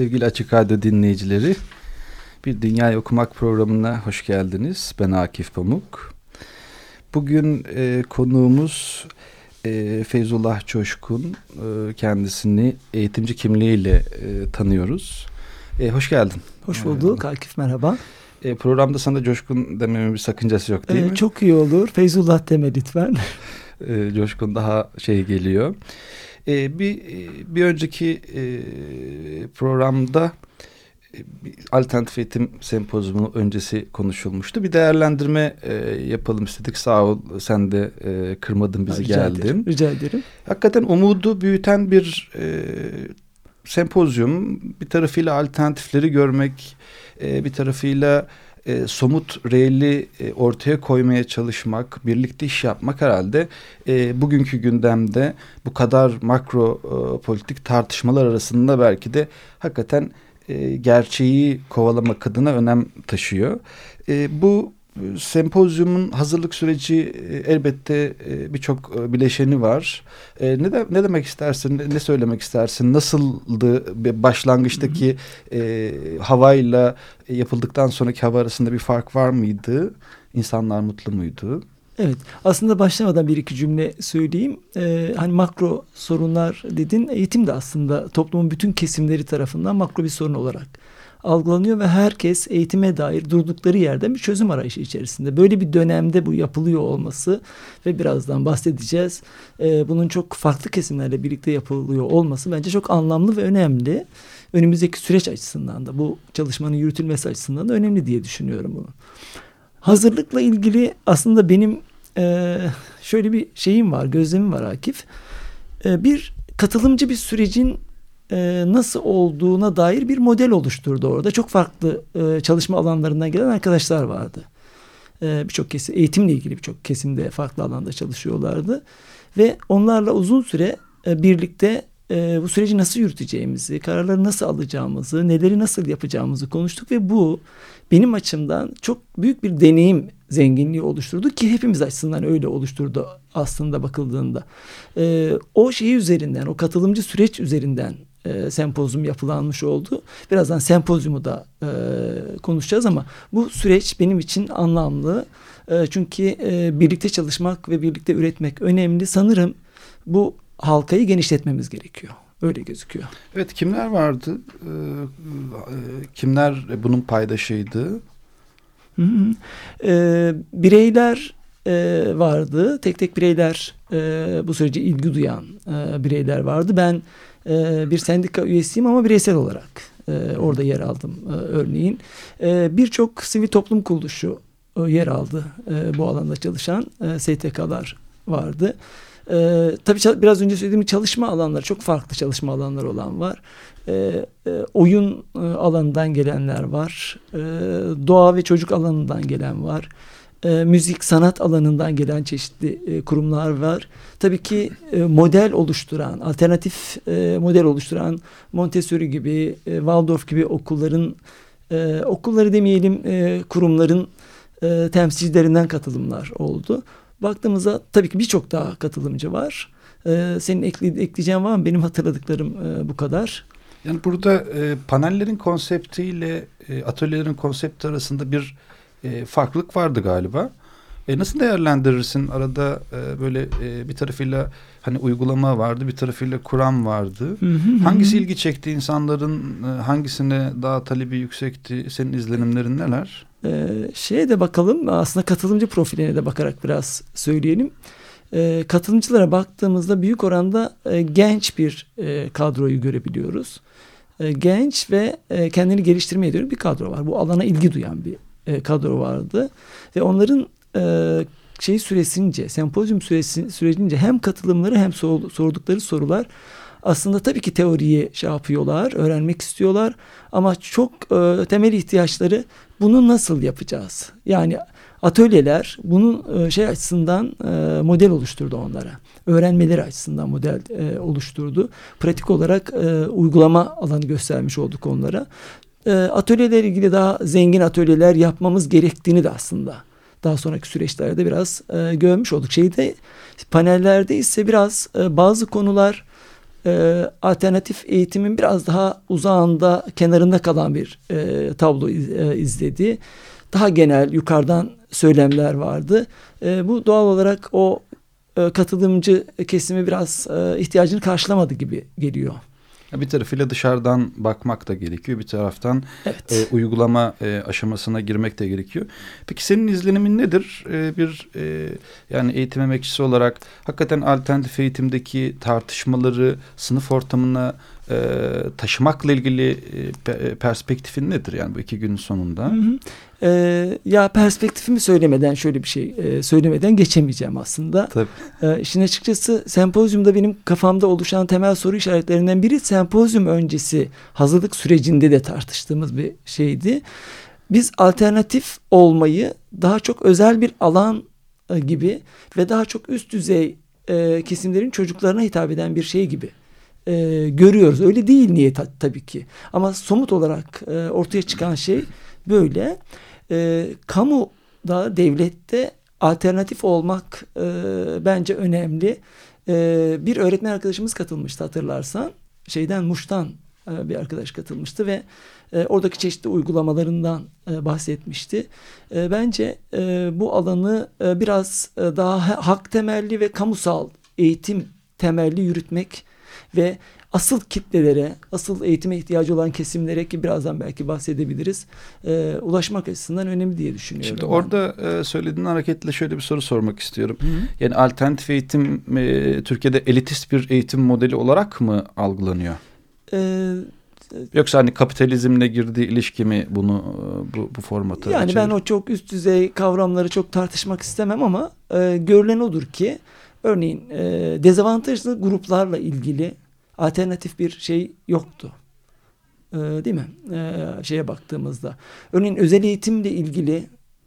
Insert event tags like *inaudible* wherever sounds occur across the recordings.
Sevgili Açık Radyo dinleyicileri, bir Dünyayı Okumak programına hoş geldiniz. Ben Akif Pamuk. Bugün e, konuğumuz e, Feyzullah Coşkun. E, kendisini eğitimci kimliğiyle e, tanıyoruz. E, hoş geldin. Hoş bulduk. Akif merhaba. E, programda sana Coşkun dememin bir sakıncası yok değil e, mi? Çok iyi olur. Feyzullah deme lütfen. E, Coşkun daha şey geliyor. E, bir bir önceki e, programda e, alternatif eğitim sempozyumu öncesi konuşulmuştu. Bir değerlendirme e, yapalım istedik. Sağ ol sen de e, kırmadın bizi rica geldin. Ederim, rica ederim. Hakikaten umudu büyüten bir e, sempozyum. Bir tarafıyla alternatifleri görmek, e, bir tarafıyla e, somut reeli e, ortaya koymaya çalışmak, birlikte iş yapmak herhalde e, bugünkü gündemde bu kadar makro e, politik tartışmalar arasında belki de hakikaten e, gerçeği kovalamak adına önem taşıyor. E, bu sempozyumun hazırlık süreci e, elbette e, birçok e, bileşeni var. Ne, de, ne demek istersin, ne söylemek istersin? Nasıldı başlangıçtaki hı hı. E, havayla yapıldıktan sonraki hava arasında bir fark var mıydı? İnsanlar mutlu muydu? Evet aslında başlamadan bir iki cümle söyleyeyim. Ee, hani makro sorunlar dedin eğitim de aslında toplumun bütün kesimleri tarafından makro bir sorun olarak algılanıyor ve herkes eğitime dair durdukları yerden bir çözüm arayışı içerisinde. Böyle bir dönemde bu yapılıyor olması ve birazdan bahsedeceğiz. Ee, bunun çok farklı kesimlerle birlikte yapılıyor olması bence çok anlamlı ve önemli. Önümüzdeki süreç açısından da bu çalışmanın yürütülmesi açısından da önemli diye düşünüyorum bunu. Hazırlıkla ilgili aslında benim e, şöyle bir şeyim var, gözlemim var Akif. E, bir katılımcı bir sürecin e, nasıl olduğuna dair bir model oluşturdu orada. Çok farklı e, çalışma alanlarından gelen arkadaşlar vardı. E, birçok kesim eğitimle ilgili birçok kesimde farklı alanda çalışıyorlardı ve onlarla uzun süre e, birlikte e, bu süreci nasıl yürüteceğimizi, kararları nasıl alacağımızı, neleri nasıl yapacağımızı konuştuk ve bu benim açımdan çok büyük bir deneyim zenginliği oluşturdu ki hepimiz açısından öyle oluşturdu aslında bakıldığında. E, o şeyi üzerinden, o katılımcı süreç üzerinden e, sempozyum yapılanmış oldu. Birazdan sempozyumu da e, konuşacağız ama bu süreç benim için anlamlı. E, çünkü e, birlikte çalışmak ve birlikte üretmek önemli. Sanırım bu halkayı genişletmemiz gerekiyor. Öyle gözüküyor. Evet kimler vardı? E, kimler bunun paydaşıydı? Hı hı. Ee, bireyler e, vardı. Tek tek bireyler e, bu sürece ilgi duyan e, bireyler vardı. Ben e, bir sendika üyesiyim ama bireysel olarak e, orada yer aldım e, örneğin. E, Birçok sivil toplum kuruluşu e, yer aldı e, bu alanda çalışan e, STK'lar vardı. Ee, tabii biraz önce söylediğim çalışma alanları çok farklı çalışma alanları olan var. Ee, oyun e, alanından gelenler var. Ee, doğa ve çocuk alanından gelen var e, müzik sanat alanından gelen çeşitli e, kurumlar var. Tabii ki e, model oluşturan, alternatif e, model oluşturan Montessori gibi, e, Waldorf gibi okulların, e, okulları demeyelim e, kurumların e, temsilcilerinden katılımlar oldu. Baktığımızda tabii ki birçok daha katılımcı var. E, senin ekle, ekleyeceğin var mı? Benim hatırladıklarım e, bu kadar. Yani burada e, panellerin konseptiyle e, atölyelerin konsepti arasında bir e, farklılık vardı galiba. E, nasıl değerlendirirsin? Arada e, böyle e, bir tarafıyla hani uygulama vardı, bir tarafıyla kuram vardı. Hı hı, Hangisi ilgi çekti insanların? E, hangisine daha talebi yüksekti? Senin izlenimlerin neler? Ee, şeye de bakalım. Aslında katılımcı profiline de bakarak biraz söyleyelim. Ee, katılımcılara baktığımızda büyük oranda e, genç bir e, kadroyu görebiliyoruz. E, genç ve e, kendini geliştirmeye dönük bir kadro var. Bu alana ilgi duyan bir e, kadro vardı ve onların e, şey süresince, sempozyum süresi, sürecince hem katılımları hem sordukları sorular aslında tabii ki teoriyi şey yapıyorlar, öğrenmek istiyorlar ama çok e, temel ihtiyaçları bunu nasıl yapacağız? Yani atölyeler bunun e, şey açısından e, model oluşturdu onlara. Öğrenmeleri açısından model e, oluşturdu. Pratik olarak e, uygulama alanı göstermiş olduk onlara. E, atölyeler ilgili daha zengin atölyeler yapmamız gerektiğini de aslında daha sonraki süreçlerde biraz e, görmüş olduk. Şeyde panellerde ise biraz e, bazı konular e, alternatif eğitimin biraz daha uzağında, kenarında kalan bir e, tablo e, izledi. Daha genel, yukarıdan söylemler vardı. E, bu doğal olarak o e, katılımcı kesimi biraz e, ihtiyacını karşılamadı gibi geliyor. Bir tarafıyla dışarıdan bakmak da gerekiyor. Bir taraftan evet. e, uygulama e, aşamasına girmek de gerekiyor. Peki senin izlenimin nedir? E, bir e, yani eğitim emekçisi olarak hakikaten alternatif eğitimdeki tartışmaları sınıf ortamına e, taşımakla ilgili e, e, perspektifin nedir yani bu iki günün sonunda? Hı hı. E, ya perspektifimi söylemeden şöyle bir şey e, söylemeden geçemeyeceğim aslında. Tabii. E, işin açıkçası sempozyumda benim kafamda oluşan temel soru işaretlerinden biri sempozyum öncesi hazırlık sürecinde de tartıştığımız bir şeydi. Biz alternatif olmayı daha çok özel bir alan e, gibi ve daha çok üst düzey e, kesimlerin çocuklarına hitap eden bir şey gibi e, görüyoruz. Öyle değil niye ta, tabii ki. Ama somut olarak e, ortaya çıkan şey böyle. E, kamu da devlette alternatif olmak e, bence önemli. E, bir öğretmen arkadaşımız katılmıştı hatırlarsan. Şeyden Muş'tan e, bir arkadaş katılmıştı ve e, oradaki çeşitli uygulamalarından e, bahsetmişti. E, bence e, bu alanı e, biraz e, daha hak temelli ve kamusal eğitim temelli yürütmek ve asıl kitlelere, asıl eğitime ihtiyacı olan kesimlere ki birazdan belki bahsedebiliriz, e, ulaşmak açısından önemli diye düşünüyorum. Şimdi ben. orada e, söylediğin hareketle şöyle bir soru sormak istiyorum. Hı -hı. Yani alternatif eğitim e, Türkiye'de elitist bir eğitim modeli olarak mı algılanıyor? Ee, Yoksa hani kapitalizmle girdiği ilişki mi bunu e, bu, bu formatı? Yani çevir? ben o çok üst düzey kavramları çok tartışmak istemem ama e, görülen odur ki Örneğin e, dezavantajlı gruplarla ilgili alternatif bir şey yoktu. E, değil mi? E, şeye baktığımızda. Örneğin özel eğitimle ilgili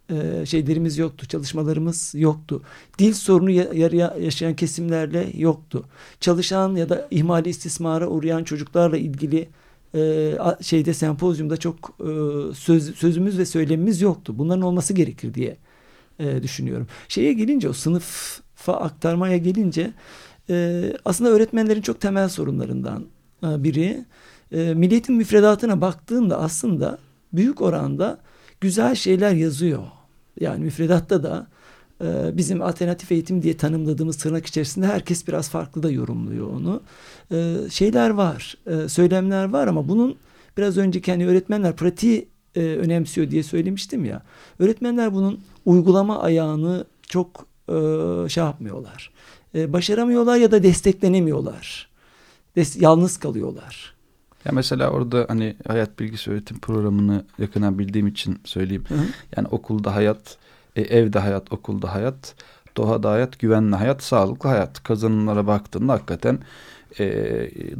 e, şeylerimiz yoktu. Çalışmalarımız yoktu. Dil sorunu yarıya yaşayan kesimlerle yoktu. Çalışan ya da ihmali istismara uğrayan çocuklarla ilgili e, şeyde sempozyumda çok e, söz, sözümüz ve söylemimiz yoktu. Bunların olması gerekir diye e, düşünüyorum. Şeye gelince o sınıf aktarmaya gelince e, aslında öğretmenlerin çok temel sorunlarından e, biri. E, milletin müfredatına baktığında aslında büyük oranda güzel şeyler yazıyor. Yani müfredatta da e, bizim alternatif eğitim diye tanımladığımız tırnak içerisinde herkes biraz farklı da yorumluyor onu. E, şeyler var, e, söylemler var ama bunun biraz önceki hani öğretmenler pratiği e, önemsiyor diye söylemiştim ya. Öğretmenler bunun uygulama ayağını çok e, şey yapmıyorlar. E, başaramıyorlar ya da desteklenemiyorlar. Des yalnız kalıyorlar. Ya mesela orada hani hayat bilgisi öğretim programını yakından bildiğim için söyleyeyim. Hı hı. Yani okulda hayat, e, evde hayat, okulda hayat, doğada hayat, güvenli hayat, sağlıklı hayat. Kazanımlara baktığında hakikaten e,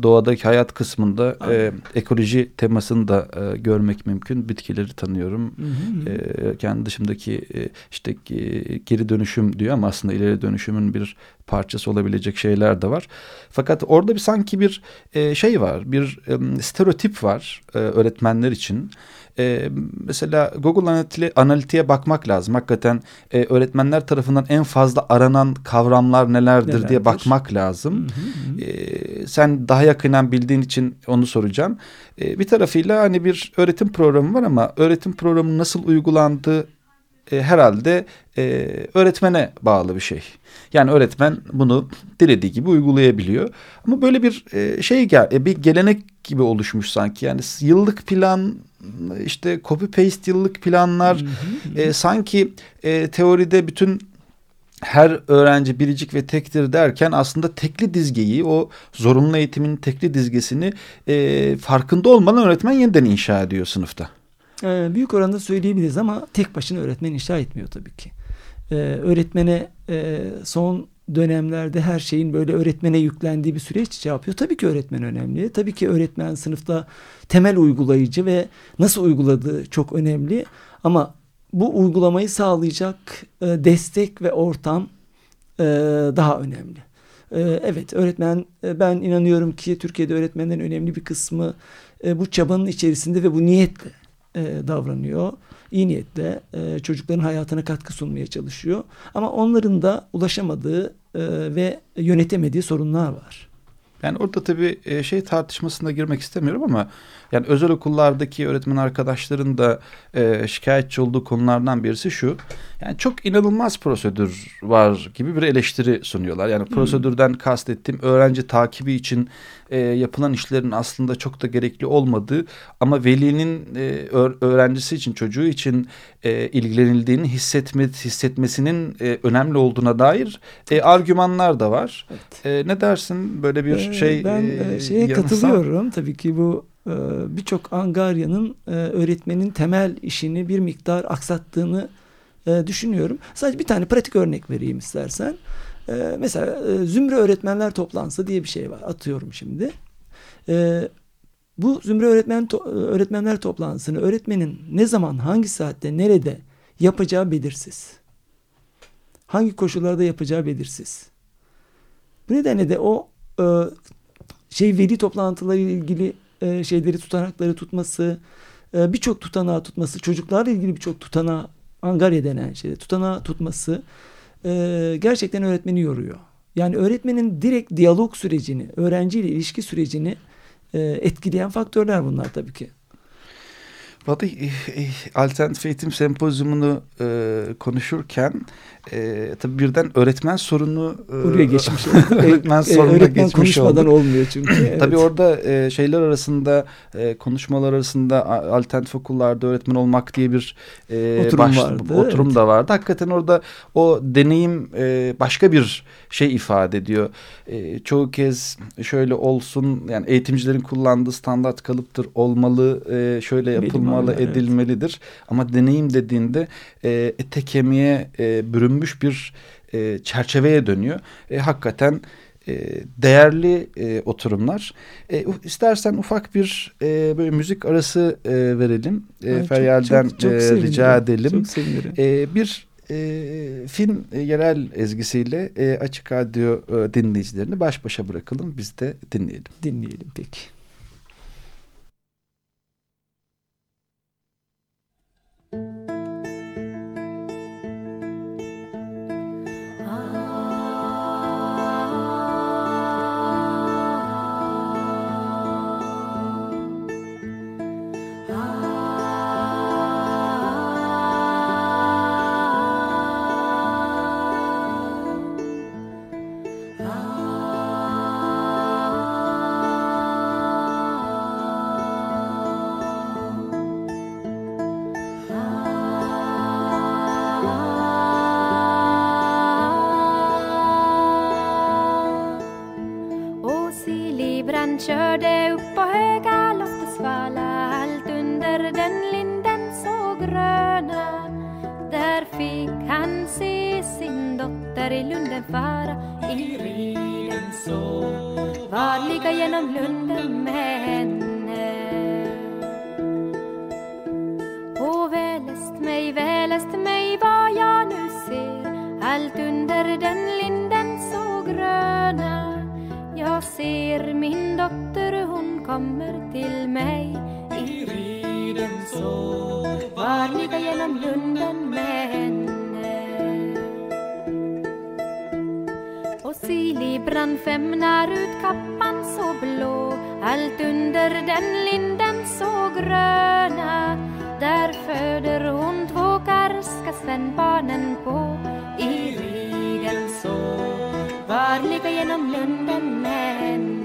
doğadaki hayat kısmında e, ekoloji temasını da e, görmek mümkün. Bitkileri tanıyorum. Hı hı. E, kendi dışımdaki e, işte e, geri dönüşüm diyor ama aslında ileri dönüşümün bir parçası olabilecek şeyler de var. Fakat orada bir sanki bir e, şey var, bir e, stereotip var e, öğretmenler için. E, mesela Google Analytics'e bakmak lazım. Hakikaten e, öğretmenler tarafından en fazla aranan kavramlar nelerdir, nelerdir? diye bakmak lazım. Hı hı hı. E, sen daha yakından bildiğin için onu soracağım. E, bir tarafıyla hani bir öğretim programı var ama öğretim programı nasıl uygulandığı e, herhalde e, öğretmene bağlı bir şey. Yani öğretmen bunu dilediği gibi uygulayabiliyor. Ama böyle bir e, şey gel e, bir gelenek gibi oluşmuş sanki. Yani yıllık plan işte copy paste yıllık planlar hı hı. E, sanki e, teoride bütün her öğrenci biricik ve tektir derken aslında tekli dizgeyi o zorunlu eğitimin tekli dizgesini e, farkında olmadan öğretmen yeniden inşa ediyor sınıfta. E, büyük oranda söyleyebiliriz ama tek başına öğretmen inşa etmiyor tabii ki. E, öğretmene e, son dönemlerde her şeyin böyle öğretmene yüklendiği bir süreç şey yapıyor. Tabii ki öğretmen önemli. Tabii ki öğretmen sınıfta temel uygulayıcı ve nasıl uyguladığı çok önemli. Ama bu uygulamayı sağlayacak e, destek ve ortam e, daha önemli. E, evet öğretmen e, ben inanıyorum ki Türkiye'de öğretmenlerin önemli bir kısmı e, bu çabanın içerisinde ve bu niyetle e, davranıyor. İyi niyetle e, çocukların hayatına katkı sunmaya çalışıyor. Ama onların da ulaşamadığı e, ve yönetemediği sorunlar var. Yani orada tabii e, şey tartışmasına girmek istemiyorum ama yani özel okullardaki öğretmen arkadaşların da e, şikayetçi olduğu konulardan birisi şu. Yani çok inanılmaz prosedür var gibi bir eleştiri sunuyorlar. Yani hmm. prosedürden kastettiğim öğrenci takibi için e, yapılan işlerin aslında çok da gerekli olmadığı ama velinin e, öğrencisi için çocuğu için e, ilgilenildiğini hissetme, hissetmesinin e, önemli olduğuna dair e, argümanlar da var. Evet. E, ne dersin böyle bir ee, şey? Ben e, şeye yanılsam... katılıyorum tabii ki bu e, birçok Angarya'nın e, öğretmenin temel işini bir miktar aksattığını e, düşünüyorum. Sadece bir tane pratik örnek vereyim istersen. E, mesela e, zümre öğretmenler toplantısı diye bir şey var. Atıyorum şimdi. E, bu zümre öğretmen to öğretmenler toplantısını öğretmenin ne zaman, hangi saatte, nerede yapacağı belirsiz. Hangi koşullarda yapacağı belirsiz. Bu nedenle de o e, şey veli toplantıları ilgili e, şeyleri tutanakları tutması, e, birçok tutanağı tutması, çocuklarla ilgili birçok tutanağı Angarya denen şeyde tutanağı tutması e, gerçekten öğretmeni yoruyor. Yani öğretmenin direkt diyalog sürecini, öğrenciyle ilişki sürecini e, etkileyen faktörler bunlar tabii ki. Vallahi e, alternatif eğitim sempozyumunu e, konuşurken e, tabii birden öğretmen sorunu e, oraya *laughs* geçmiş. öğretmen sorununa öğretmen geçmiş konuşmadan oldu. olmuyor çünkü. evet. Tabii orada e, şeyler arasında e, konuşmalar arasında alternatif okullarda öğretmen olmak diye bir e, oturum, baş, vardı, oturum evet. da vardı. Hakikaten orada o deneyim e, başka bir şey ifade ediyor. E, çoğu kez şöyle olsun yani eğitimcilerin kullandığı standart kalıptır olmalı e, şöyle yapılmalı Edilmelidir. Evet. Ama deneyim dediğinde e, ete kemiğe e, bürünmüş bir e, çerçeveye dönüyor. E, hakikaten e, değerli e, oturumlar. E, istersen ufak bir e, böyle müzik arası e, verelim. E, Feryal'den çok, çok, çok e, rica edelim. Çok sevinirim. E, bir e, film e, yerel ezgisiyle e, Açık Radyo e, dinleyicilerini baş başa bırakalım. Biz de dinleyelim. Dinleyelim peki. körde upp på höga Loftesvalla allt under den linden så gröna. Där fick han se sin dotter i lunden fara i riden så. Varliga genom lunden jag ser min dotter hon kommer till mig. I riden så varliga genom lunden med henne. Och Sili brannfemnar ut kappan så blå. Allt under den linden så gröna. Där föder hon två karska spännbarnen på. Saarnikajanom lentän näen.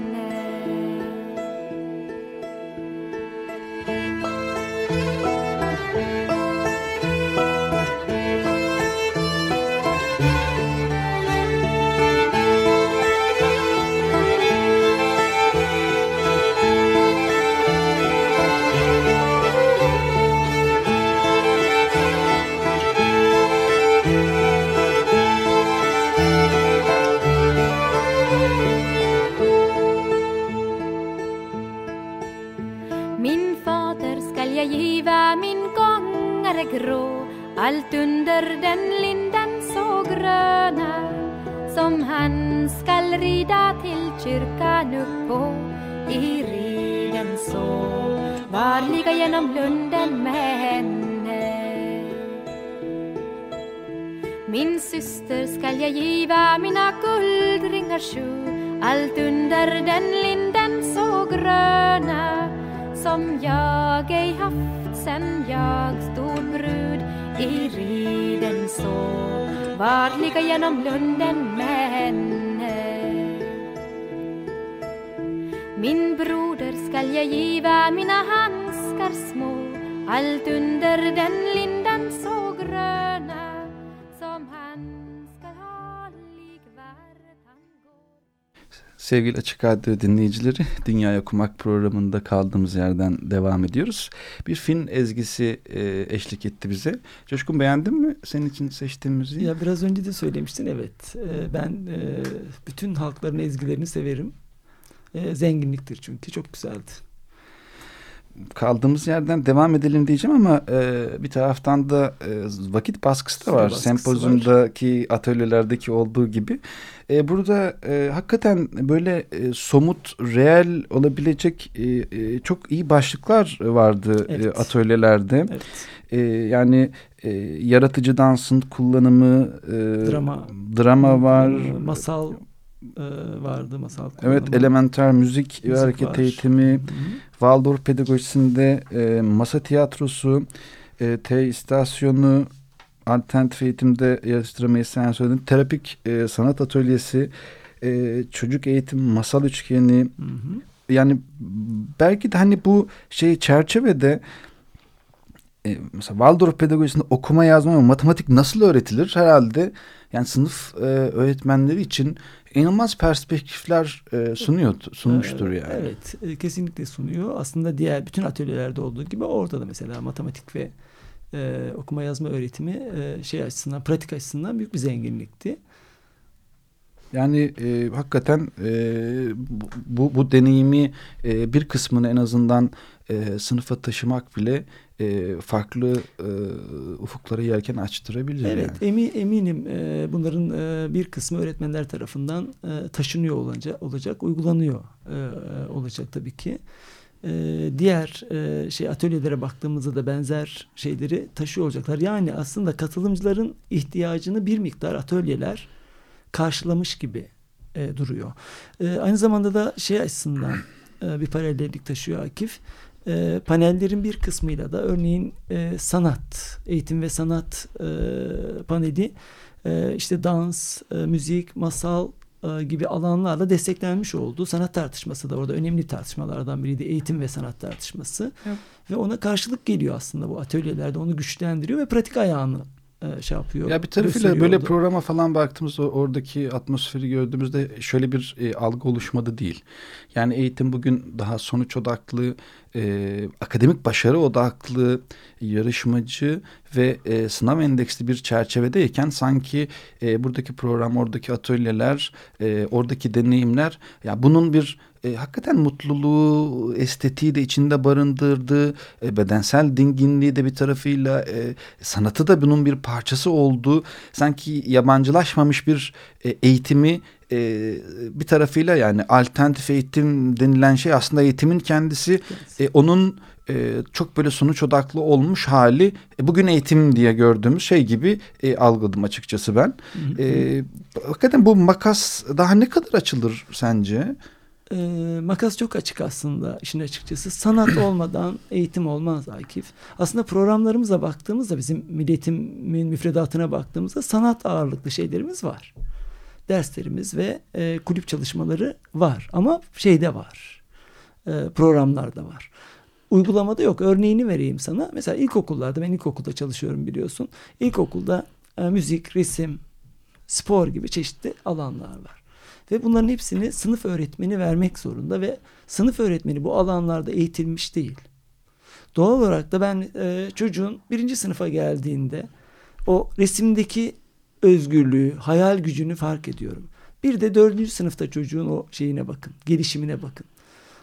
Lunden med henne. Min syster skall jag giva mina guldringar sju. Allt under den linden så gröna som jag ej haft sen jag stod brud i riden så. Varliga genom lunden med henne? Min broder skall jag giva mina handskar små allt under den linden så gröna som han skall ha likvärt han går Sevgili Açık Radyo dinleyicileri, Dünya Okumak programında kaldığımız yerden devam ediyoruz. Bir film ezgisi e, eşlik etti bize. Coşkun beğendin mi senin için seçtiğim müziği? Ya biraz önce de söylemiştin evet. Ee, ben e, bütün halkların ezgilerini severim. E, zenginliktir çünkü çok güzeldi. Kaldığımız yerden devam edelim diyeceğim ama e, bir taraftan da e, vakit baskısı da var. baskısı Sempozyumdaki atölyelerdeki olduğu gibi. E, burada e, hakikaten böyle e, somut, reel olabilecek e, e, çok iyi başlıklar vardı e, Evet. atölyelerde. Evet. E, yani e, yaratıcı dansın kullanımı, e, Drama. drama var. E, Masal e, vardı. Masal Evet, kullanımı. elementer müzik, ve Müzik hareket var. eğitimi, Hı hı. Waldorf pedagojisinde e, masa tiyatrosu, e, T istasyonu, alternatif eğitimde yarıştırmayı sen söyledin. Terapik e, sanat atölyesi, e, çocuk eğitim, masal üçgeni. Hı hı. Yani belki de hani bu şey çerçevede e, mesela Waldorf pedagojisinde okuma yazma ve matematik nasıl öğretilir? Herhalde yani sınıf e, öğretmenleri için inanılmaz perspektifler e, sunuyor, sunmuştur Ee, yani. Evet, e, kesinlikle sunuyor. Aslında diğer bütün atölyelerde olduğu gibi orada da mesela matematik ve e, okuma yazma öğretimi e, şey açısından, pratik açısından büyük bir zenginlikti. Yani e, hakikaten e, bu- bu, bu deneyimi e, bir kısmını en azından e, sınıfa taşımak bile e, farklı e, ufuklara yelken açtırabilir. Evet, yani. emi, eminim e, bunların e, bir kısmı öğretmenler tarafından e, taşınıyor olacak, olacak uygulanıyor e, e, olacak tabii ki. E, diğer e, şey atölyelere baktığımızda da benzer şeyleri taşıyor olacaklar. Yani aslında katılımcıların ihtiyacını bir miktar atölyeler karşılamış gibi e, duruyor. E, aynı zamanda da şey açısından e, bir paralellik taşıyor Akif. E, panellerin bir kısmıyla da örneğin e, sanat, eğitim ve sanat e, paneli e, işte dans, e, müzik, masal e, gibi alanlarla desteklenmiş oldu. Sanat tartışması da orada önemli tartışmalardan biriydi. Eğitim ve sanat tartışması. Evet. Ve ona karşılık geliyor aslında bu atölyelerde. Onu güçlendiriyor ve pratik ayağını şey yapıyor. Ya bir tarafıyla böyle orada. programa falan baktığımızda oradaki atmosferi gördüğümüzde şöyle bir e, algı oluşmadı değil. Yani eğitim bugün daha sonuç odaklı, e, akademik başarı odaklı, yarışmacı ve e, sınav endeksli bir çerçevedeyken sanki e, buradaki program, oradaki atölyeler, e, oradaki deneyimler ya bunun bir e, hakikaten mutluluğu, estetiği de içinde barındırdığı, e, bedensel dinginliği de bir tarafıyla, e, sanatı da bunun bir parçası olduğu, sanki yabancılaşmamış bir e, eğitimi e, bir tarafıyla yani alternatif eğitim denilen şey aslında eğitimin kendisi e, onun e, çok böyle sonuç odaklı olmuş hali e, bugün eğitim diye gördüğümüz şey gibi e, algıladım açıkçası ben. Hı hı. E, hakikaten bu makas daha ne kadar açılır sence? E, makas çok açık aslında işin açıkçası. Sanat *clears throat* olmadan eğitim olmaz Akif. Aslında programlarımıza baktığımızda bizim milletimin müfredatına baktığımızda sanat ağırlıklı şeylerimiz var. Derslerimiz ve e, kulüp çalışmaları var. Ama şeyde var. E, programlarda var. Uygulamada yok. Örneğini vereyim sana. Mesela ilkokullarda ben ilkokulda çalışıyorum biliyorsun. İlkokulda e, müzik, resim, spor gibi çeşitli alanlar var. Ve bunların hepsini sınıf öğretmeni vermek zorunda ve sınıf öğretmeni bu alanlarda eğitilmiş değil. Doğal olarak da ben e, çocuğun birinci sınıfa geldiğinde o resimdeki özgürlüğü, hayal gücünü fark ediyorum. Bir de dördüncü sınıfta çocuğun o şeyine bakın, gelişimine bakın.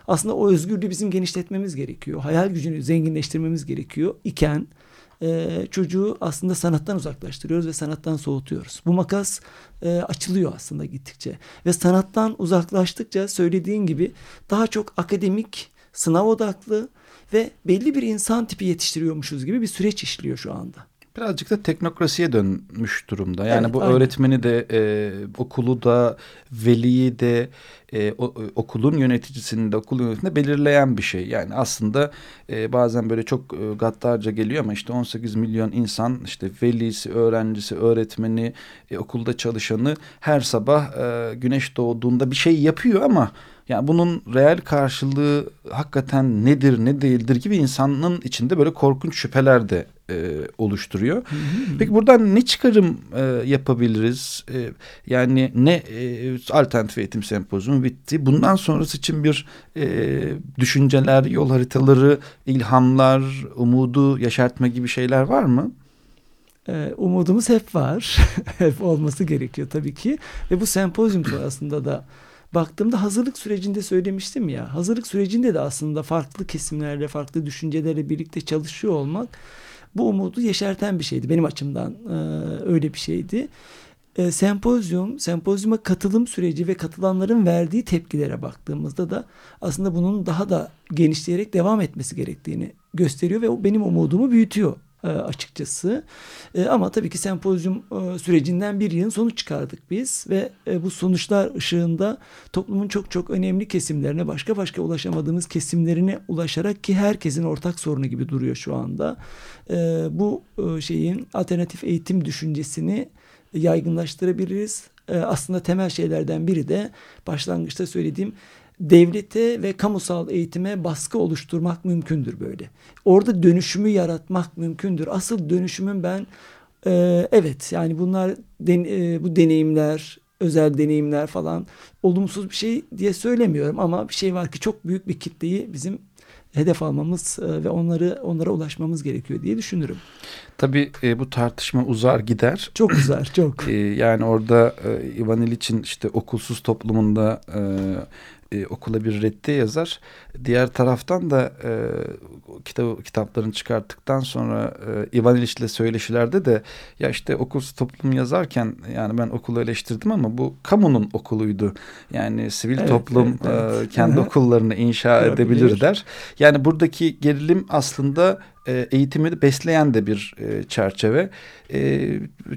aslında o özgürlüğü bizim genişletmemiz gerekiyor. Hayal gücünü zenginleştirmemiz gerekiyor iken e, çocuğu aslında sanattan uzaklaştırıyoruz ve sanattan soğutuyoruz. Bu makas e, açılıyor aslında gittikçe ve sanattan uzaklaştıkça söylediğin gibi daha çok akademik, sınav odaklı ve belli bir insan tipi yetiştiriyormuşuz gibi bir süreç işliyor şu anda. Birazcık da teknokrasiye dönmüş durumda. Yani evet, bu aynen. öğretmeni de e, okulu da veliyi de e, o, okulun yöneticisini de okul yönetiminde belirleyen bir şey. Yani aslında e, bazen böyle çok e, gaddarca geliyor ama işte 18 milyon insan işte velisi, öğrencisi, öğretmeni, e, okulda çalışanı her sabah e, güneş doğduğunda bir şey yapıyor ama yani bunun reel karşılığı hakikaten nedir ne değildir gibi insanın içinde böyle korkunç şüpheler de e, oluşturuyor. Hı hı. Peki buradan ne çıkarım e, yapabiliriz? E, yani ne e, alternatif eğitim sempozyumu bitti. Bundan sonrası için bir e, düşünceler, yol haritaları, ilhamlar, umudu yaşartma gibi şeyler var mı? Ee, umudumuz hep var. *laughs* hep olması gerekiyor tabii ki. Ve bu sempozyum sonrasında da baktığımda hazırlık sürecinde söylemiştim ya. Hazırlık sürecinde de aslında farklı kesimlerle, farklı düşüncelerle birlikte çalışıyor olmak bu umudu yeşerten bir şeydi. Benim açımdan e, öyle bir şeydi. E, sempozyum, sempozyuma katılım süreci ve katılanların verdiği tepkilere baktığımızda da aslında bunun daha da genişleyerek devam etmesi gerektiğini gösteriyor ve o benim umudumu büyütüyor açıkçası. E, ama tabii ki sempozyum e, sürecinden bir yılın sonuç çıkardık biz ve e, bu sonuçlar ışığında toplumun çok çok önemli kesimlerine başka başka ulaşamadığımız kesimlerine ulaşarak ki herkesin ortak sorunu gibi duruyor şu anda. E, bu e, şeyin alternatif eğitim düşüncesini yaygınlaştırabiliriz. E, aslında temel şeylerden biri de başlangıçta söylediğim devlete ve kamusal eğitime baskı oluşturmak mümkündür böyle. Orada dönüşümü yaratmak mümkündür. Asıl dönüşümün ben e, evet yani bunlar den, e, bu deneyimler özel deneyimler falan olumsuz bir şey diye söylemiyorum ama bir şey var ki çok büyük bir kitleyi bizim hedef almamız e, ve onları onlara ulaşmamız gerekiyor diye düşünürüm. Tabii e, bu tartışma uzar gider. Çok uzar, çok. E, yani orada e, Ivan İliç'in işte okulsuz toplumunda e, e, okula bir reddiye yazar. Diğer taraftan da e, kitabı kitaplarını çıkarttıktan sonra e, Ivan ile söyleşilerde de ya işte okulsuz toplum yazarken yani ben okulu eleştirdim ama bu kamunun okuluydu. Yani sivil evet, toplum evet, evet. E, kendi *laughs* okullarını inşa edebilir der. Yani buradaki gerilim aslında e, eğitimi besleyen de bir e, çerçeve. E,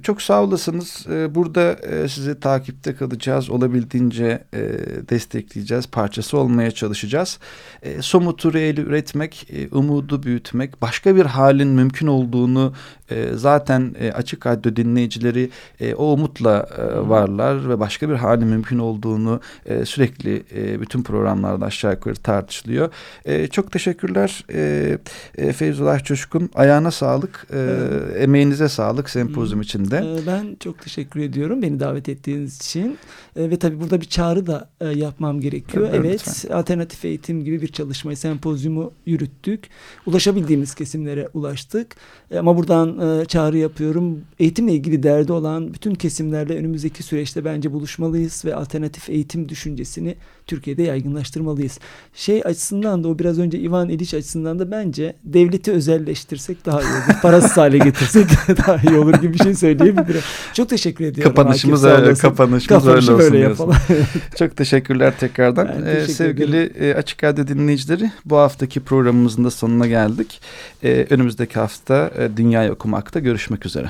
çok sağ olasınız. E, burada e, sizi takipte kalacağız. Olabildiğince e, destekleyeceğiz. Parçası olmaya çalışacağız. E, somutu reeli üretmek, e, umudu büyütmek, başka bir halin mümkün olduğunu e, zaten e, açık radyo dinleyicileri e, o umutla e, varlar ve başka bir halin mümkün olduğunu e, sürekli e, bütün programlarda aşağı yukarı tartışılıyor. E, çok teşekkürler e, e, Feyzullah Coşkun. Ayağına sağlık, e, evet. emeğinize sağlık sempozyum içinde. E, ben çok teşekkür ediyorum beni davet ettiğiniz için. E, ve tabii burada bir çağrı da e, yapmam gerekiyor. Evet, evet lütfen. alternatif eğitim gibi bir çalışmayı, sempozyumu yürüttük. Ulaşabildiğimiz kesimlere ulaştık. E, ama buradan e, çağrı yapıyorum. Eğitimle ilgili derdi olan bütün kesimlerle önümüzdeki süreçte bence buluşmalıyız ve alternatif eğitim düşüncesini Türkiye'de yaygınlaştırmalıyız. Şey açısından da o biraz önce Ivan İliç açısından da bence devleti özelleştirsek daha iyi olur. Parasız hale *laughs* getirsek *laughs* daha iyi olur gibi bir şey söyleyebilirim. Çok teşekkür ediyorum. Kapanışımız öyle, kapanışımız öyle olsun. Böyle yapalım. *laughs* Çok teşekkürler tekrardan. Ee, teşekkür sevgili ederim. Açık Radyo dinleyicileri bu haftaki programımızın da sonuna geldik. Ee, önümüzdeki hafta e, Dünyayı Okumak'ta görüşmek üzere.